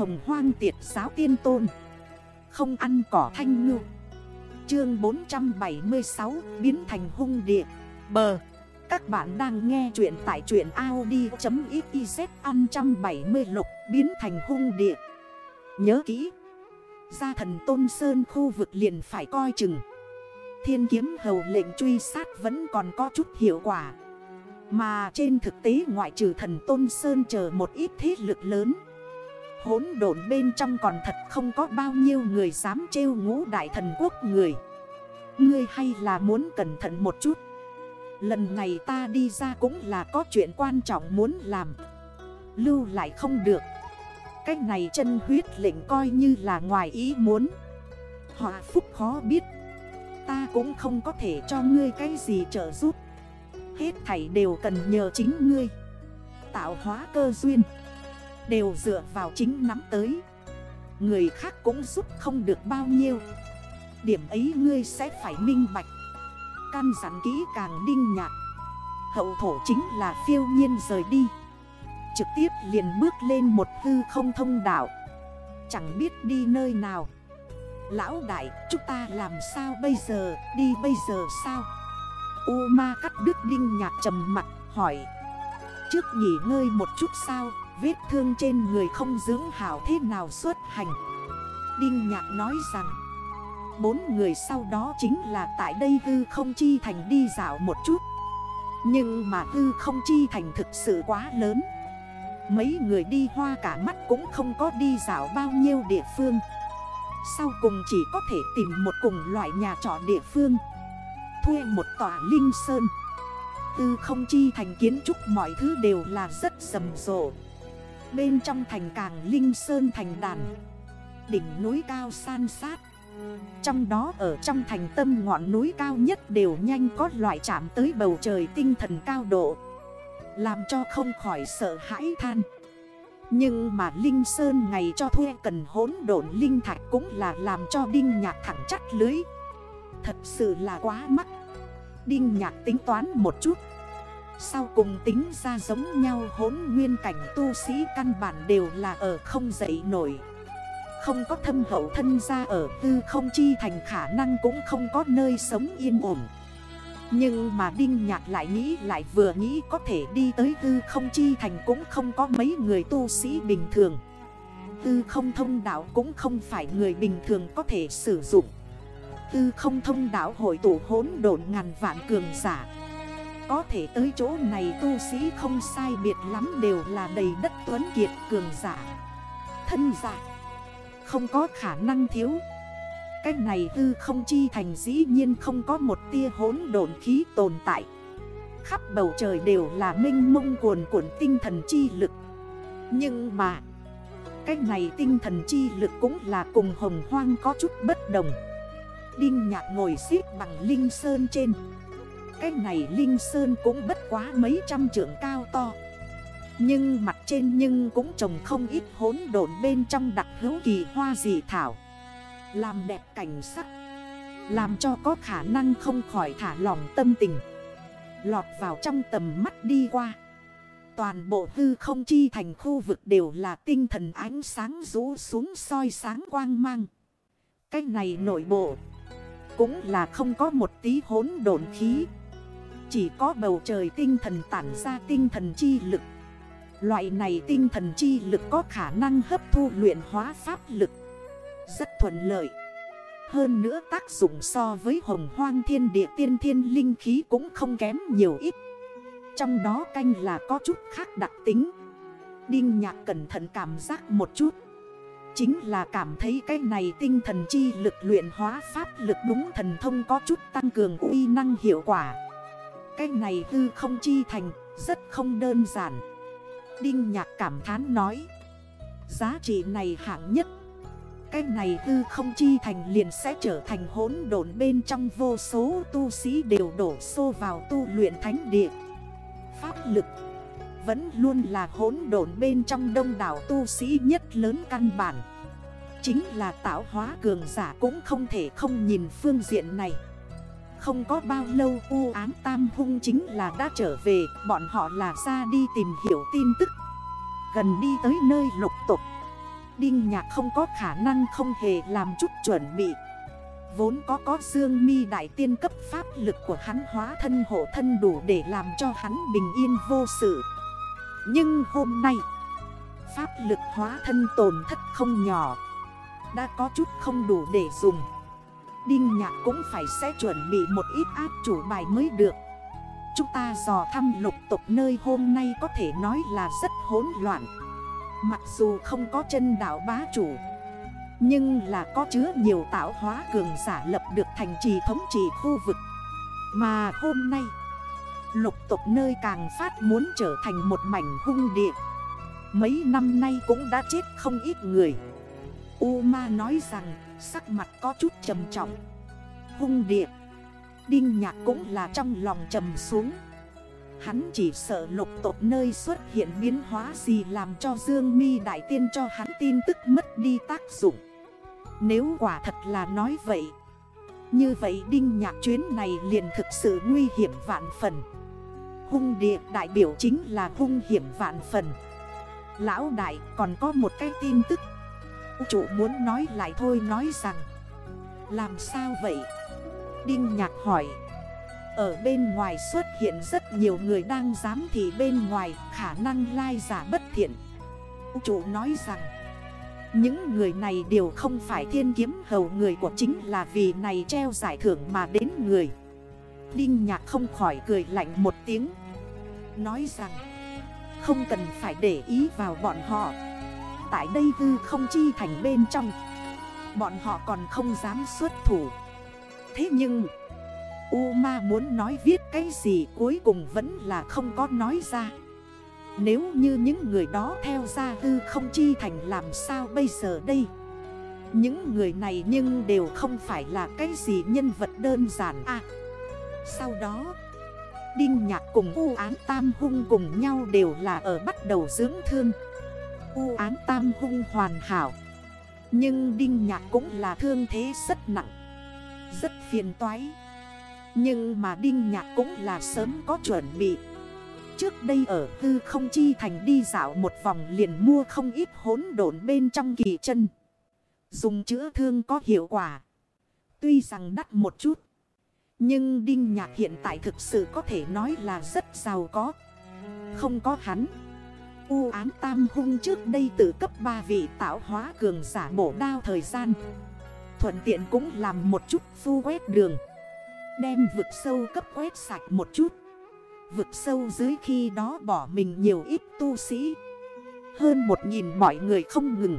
hồng hoang tiệt giáo tiên tôn. Không ăn cỏ thanh ngư. Chương 476 biến thành hung địa. Bờ. Các bạn đang nghe chuyện tại chuyện Audi.xyz ăn 170 lục, biến thành hung địa. Nhớ kỹ. Gia thần Tôn Sơn khu vực liền phải coi chừng. Thiên kiếm hầu lệnh truy sát vẫn còn có chút hiệu quả. Mà trên thực tế ngoại trừ thần Tôn Sơn chờ một ít thế lực lớn Hốn độn bên trong còn thật không có bao nhiêu người dám trêu ngũ đại thần quốc người. Ngươi hay là muốn cẩn thận một chút. Lần này ta đi ra cũng là có chuyện quan trọng muốn làm. Lưu lại không được. Cách này chân huyết lệnh coi như là ngoài ý muốn. Họa phúc khó biết. Ta cũng không có thể cho ngươi cái gì trợ giúp. Hết thảy đều cần nhờ chính ngươi. Tạo hóa cơ duyên. Đều dựa vào chính nắm tới. Người khác cũng giúp không được bao nhiêu. Điểm ấy ngươi sẽ phải minh bạch. Căn dặn kỹ càng đinh nhạt Hậu thổ chính là phiêu nhiên rời đi. Trực tiếp liền bước lên một hư không thông đảo Chẳng biết đi nơi nào. Lão đại, chúng ta làm sao bây giờ? Đi bây giờ sao? U ma cắt đứt đinh nhạt trầm mặt hỏi. Trước nghỉ ngơi một chút sao? Vết thương trên người không dưỡng hảo thế nào xuất hành. Đinh nhạc nói rằng, Bốn người sau đó chính là tại đây hư không chi thành đi dạo một chút. Nhưng mà hư không chi thành thực sự quá lớn. Mấy người đi hoa cả mắt cũng không có đi dạo bao nhiêu địa phương. Sau cùng chỉ có thể tìm một cùng loại nhà trọ địa phương. Thuê một tòa linh sơn. Tư không chi thành kiến trúc mọi thứ đều là rất rầm rộ. Bên trong thành càng linh sơn thành đàn. Đỉnh núi cao san sát. Trong đó ở trong thành tâm ngọn núi cao nhất đều nhanh có loại chạm tới bầu trời tinh thần cao độ. Làm cho không khỏi sợ hãi than. Nhưng mà Linh Sơn ngày cho thuê cần hốn độn Linh Thạch cũng là làm cho Đinh Nhạc thẳng chắc lưới. Thật sự là quá mắc. Đinh Nhạc tính toán một chút sau cùng tính ra giống nhau hốn nguyên cảnh tu sĩ căn bản đều là ở không dậy nổi. Không có thâm hậu thân ra ở, tư không chi thành khả năng cũng không có nơi sống yên ổn. Nhưng mà Đinh Nhạc lại nghĩ lại vừa nghĩ có thể đi tới tư không chi thành cũng không có mấy người tu sĩ bình thường. Tư không thông đạo cũng không phải người bình thường có thể sử dụng. Tư không thông đạo hội tụ hốn độn ngàn vạn cường giả có thể tới chỗ này tu sĩ không sai biệt lắm đều là đầy đất tuấn kiệt cường giả. Thân giả, Không có khả năng thiếu. Cách này hư không chi thành dĩ nhiên không có một tia hốn độn khí tồn tại. Khắp bầu trời đều là minh mông cuồn cuộn tinh thần chi lực. Nhưng mà Cách này tinh thần chi lực cũng là cùng hồng hoang có chút bất đồng. Đinh nhạc ngồi xếp bằng linh sơn trên cái này Linh Sơn cũng bất quá mấy trăm trượng cao to. Nhưng mặt trên nhưng cũng trồng không ít hốn độn bên trong đặc hữu kỳ hoa dị thảo. Làm đẹp cảnh sắc. Làm cho có khả năng không khỏi thả lòng tâm tình. Lọt vào trong tầm mắt đi qua. Toàn bộ hư không chi thành khu vực đều là tinh thần ánh sáng rũ xuống soi sáng quang mang. Cái này nội bộ Cũng là không có một tí hốn độn khí chỉ có bầu trời tinh thần tản ra tinh thần chi lực. Loại này tinh thần chi lực có khả năng hấp thu luyện hóa pháp lực. Rất thuận lợi. Hơn nữa tác dụng so với hồng hoang thiên địa tiên thiên linh khí cũng không kém nhiều ít. Trong đó canh là có chút khác đặc tính. Đinh nhạc cẩn thận cảm giác một chút. Chính là cảm thấy cái này tinh thần chi lực luyện hóa pháp lực đúng thần thông có chút tăng cường uy năng hiệu quả cái này hư không chi thành, rất không đơn giản. Đinh nhạc cảm thán nói, Giá trị này hạng nhất. Cái này hư không chi thành liền sẽ trở thành hỗn độn bên trong vô số tu sĩ đều đổ xô vào tu luyện thánh địa. Pháp lực Vẫn luôn là hỗn độn bên trong đông đảo tu sĩ nhất lớn căn bản. Chính là tạo hóa cường giả cũng không thể không nhìn phương diện này không có bao lâu, u ám tam hung chính là đã trở về, Bọn họ là ra đi tìm hiểu tin tức. Gần đi tới nơi lục tục, Đinh nhạc không có khả năng không hề làm chút chuẩn bị. Vốn có có dương mi đại tiên cấp pháp lực của hắn hóa thân hộ thân đủ để làm cho hắn bình yên vô sự. Nhưng hôm nay, Pháp lực hóa thân tổn thất không nhỏ, Đã có chút không đủ để dùng. Đinh nhạc cũng phải sẽ chuẩn bị một ít áp chủ bài mới được. Chúng ta dò thăm lục tục nơi hôm nay có thể nói là rất hỗn loạn. Mặc dù không có chân đảo bá chủ, Nhưng là có chứa nhiều tạo hóa cường giả lập được thành trì thống trị khu vực. Mà hôm nay, Lục tục nơi càng phát muốn trở thành một mảnh hung địa. Mấy năm nay cũng đã chết không ít người. U ma nói rằng, sắc mặt có chút trầm trọng. Hung địa. Đinh nhạc cũng là trong lòng trầm xuống. Hắn chỉ sợ lục tộc nơi xuất hiện biến hóa gì làm cho Dương mi Đại Tiên cho hắn tin tức mất đi tác dụng. Nếu quả thật là nói vậy, Như vậy đinh nhạc chuyến này liền thực sự nguy hiểm vạn phần. Hung địa đại biểu chính là hung hiểm vạn phần. Lão đại còn có một cái tin tức trụ muốn nói lại thôi nói rằng, Làm sao vậy? Đinh nhạc hỏi. Ở bên ngoài xuất hiện rất nhiều người đang dám thì bên ngoài, khả năng lai giả bất thiện. Chủ nói rằng, Những người này đều không phải thiên kiếm hầu, người của chính là vì này treo giải thưởng mà đến người. Đinh nhạc không khỏi cười lạnh một tiếng, Nói rằng, Không cần phải để ý vào bọn họ. Tại đây hư không chi thành bên trong. Bọn họ còn không dám xuất thủ. Thế nhưng U ma muốn nói viết cái gì cuối cùng vẫn là không có nói ra. Nếu như những người đó theo ra hư không chi thành làm sao bây giờ đây? Những người này nhưng đều không phải là cái gì nhân vật đơn giản à? Sau đó, Đinh Nhạc cùng U Án Tam Hung cùng nhau đều là ở bắt đầu dưỡng thương. U Án Tam Hung hoàn hảo. Nhưng Đinh Nhạc cũng là thương thế rất nặng, Rất phiền toái. Nhưng mà Đinh Nhạc cũng là sớm có chuẩn bị. Trước đây ở tư không chi thành đi dạo một vòng liền mua không ít hốn độn bên trong kỳ chân. Dùng chữa thương có hiệu quả. Tuy rằng đắt một chút, Nhưng Đinh Nhạc hiện tại thực sự có thể nói là rất giàu có. Không có hắn U án tam hung trước đây từ cấp 3 vị tạo hóa cường giả bổ đao thời gian. Thuận tiện cũng làm một chút phu quét đường. Đem vực sâu cấp quét sạch một chút. Vực sâu dưới khi đó bỏ mình nhiều ít tu sĩ. Hơn một nghìn mọi người không ngừng.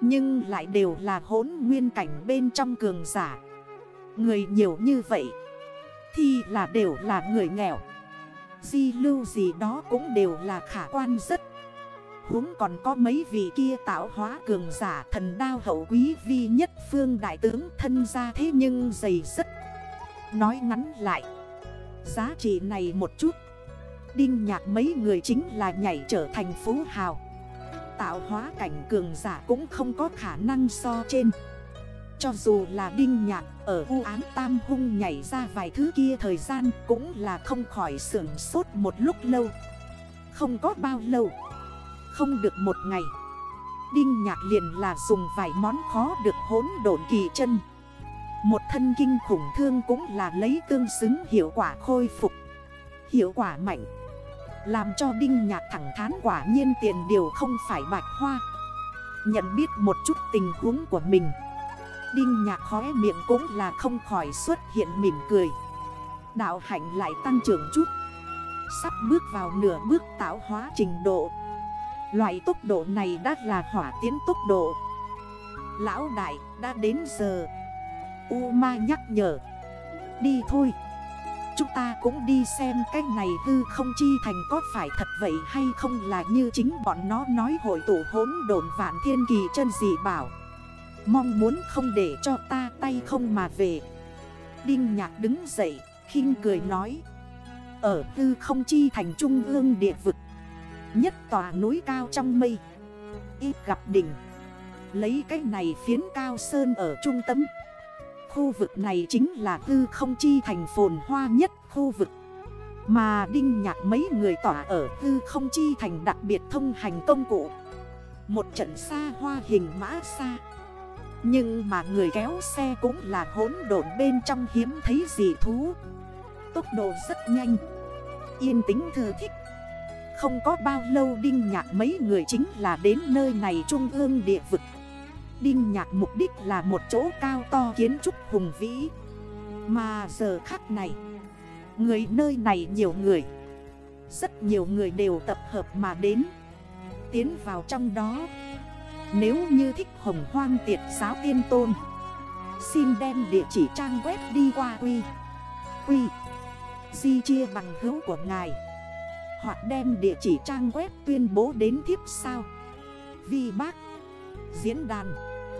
Nhưng lại đều là hốn nguyên cảnh bên trong cường giả. Người nhiều như vậy Thì là đều là người nghèo. Di lưu gì đó cũng đều là khả quan rất. Huống còn có mấy vị kia tạo hóa cường giả thần đao hậu quý vi nhất phương đại tướng thân ra thế nhưng dày rất. Nói ngắn lại, Giá trị này một chút. Đinh nhạc mấy người chính là nhảy trở thành phú hào. Tạo hóa cảnh cường giả cũng không có khả năng so trên. Cho dù là đinh nhạc, ở u án tam hung nhảy ra vài thứ kia thời gian Cũng là không khỏi sưởng sốt một lúc lâu. Không có bao lâu, Không được một ngày, Đinh nhạc liền là dùng vài món khó được hốn độn kỳ chân. Một thân kinh khủng thương cũng là lấy tương xứng hiệu quả khôi phục, Hiệu quả mạnh, Làm cho Đinh Nhạc thẳng thán quả nhiên tiền điều không phải bạch hoa. Nhận biết một chút tình huống của mình Đinh Nhạc khóe miệng cũng là không khỏi xuất hiện mỉm cười. Đạo hạnh lại tăng trưởng chút. Sắp bước vào nửa bước tạo hóa trình độ. Loại tốc độ này đã là hỏa tiến tốc độ. Lão đại, đã đến giờ. U ma nhắc nhở. Đi thôi. Chúng ta cũng đi xem cái này hư không chi thành có phải thật vậy hay không là như chính bọn nó nói hội tụ hốn đồn vạn thiên kỳ chân gì bảo. Mong muốn không để cho ta tay không mà về. Đinh nhạc đứng dậy, khinh cười nói. Ở Tư không chi thành trung ương địa vực, Nhất tòa núi cao trong mây. Ít gặp đỉnh. Lấy cái này phiến cao sơn ở trung tâm. Khu vực này chính là tư không chi thành phồn hoa nhất khu vực. Mà đinh nhạc mấy người tỏa ở tư không chi thành đặc biệt thông hành công cụ. Một trận xa hoa hình mã xa. Nhưng mà người kéo xe cũng là hỗn độn bên trong hiếm thấy gì thú. Tốc độ rất nhanh. Yên tĩnh thừa thích. Không có bao lâu Đinh Nhạc mấy người chính là đến nơi này trung ương địa vực. Đinh Nhạc mục đích là một chỗ cao to kiến trúc hùng vĩ. Mà giờ khắc này, Người nơi này nhiều người, Rất nhiều người đều tập hợp mà đến, Tiến vào trong đó. Nếu như thích hồng hoang tiệt giáo tiên tôn, Xin đem địa chỉ trang web đi qua quy. Quy. Di chia bằng hữu của ngài. Hoặc đem địa chỉ trang web tuyên bố đến thiếp sao. Vi bác. Diễn đàn.